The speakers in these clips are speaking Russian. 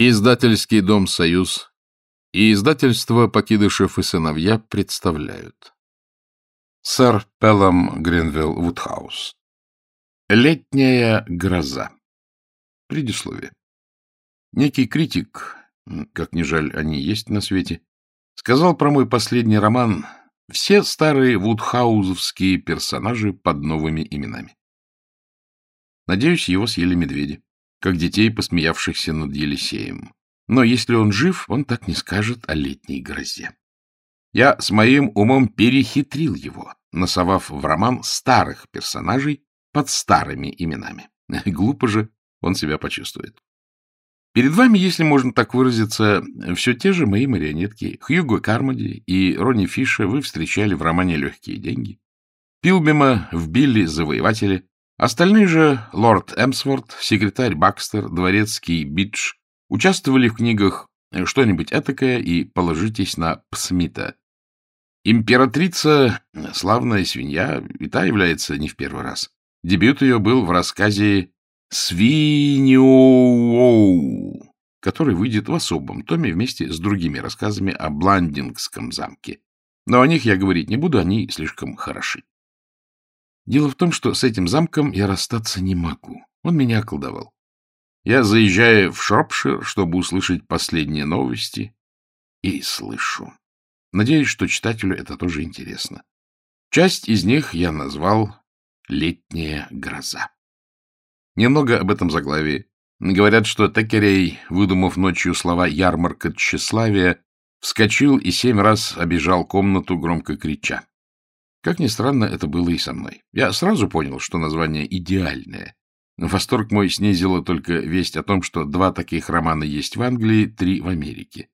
Издательский дом «Союз» и издательство «Покидышев и сыновья» представляют. Сэр Пеллам Гринвилл Вудхаус. Летняя гроза. Предисловие. Некий критик, как ни жаль они есть на свете, сказал про мой последний роман «Все старые вудхаузовские персонажи под новыми именами». Надеюсь, его съели медведи как детей, посмеявшихся над Елисеем. Но если он жив, он так не скажет о летней грозе. Я с моим умом перехитрил его, носовав в роман старых персонажей под старыми именами. Глупо же он себя почувствует. Перед вами, если можно так выразиться, все те же мои марионетки. Хьюго Кармоди и Ронни Фиша вы встречали в романе «Легкие деньги». Пилбема в «Билли Завоеватели», Остальные же — лорд Эмсворт, секретарь Бакстер, дворецкий Бидж — участвовали в книгах «Что-нибудь этакое» и «Положитесь на Псмита». Императрица, славная свинья, и та является не в первый раз. Дебют ее был в рассказе «Свиньоу», который выйдет в особом томе вместе с другими рассказами о Бландингском замке. Но о них я говорить не буду, они слишком хороши. Дело в том, что с этим замком я расстаться не могу. Он меня околдовал. Я заезжаю в Шропшир, чтобы услышать последние новости, и слышу. Надеюсь, что читателю это тоже интересно. Часть из них я назвал «Летняя гроза». Немного об этом заглавии. Говорят, что Текерей, выдумав ночью слова «ярмарка тщеславия», вскочил и семь раз обижал комнату, громко крича. Как ни странно, это было и со мной. Я сразу понял, что название идеальное. Восторг мой снизило только весть о том, что два таких романа есть в Англии, три в Америке.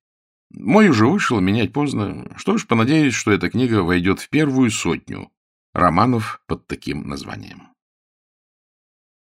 Мой уже вышел, менять поздно. Что ж, понадеюсь, что эта книга войдет в первую сотню романов под таким названием.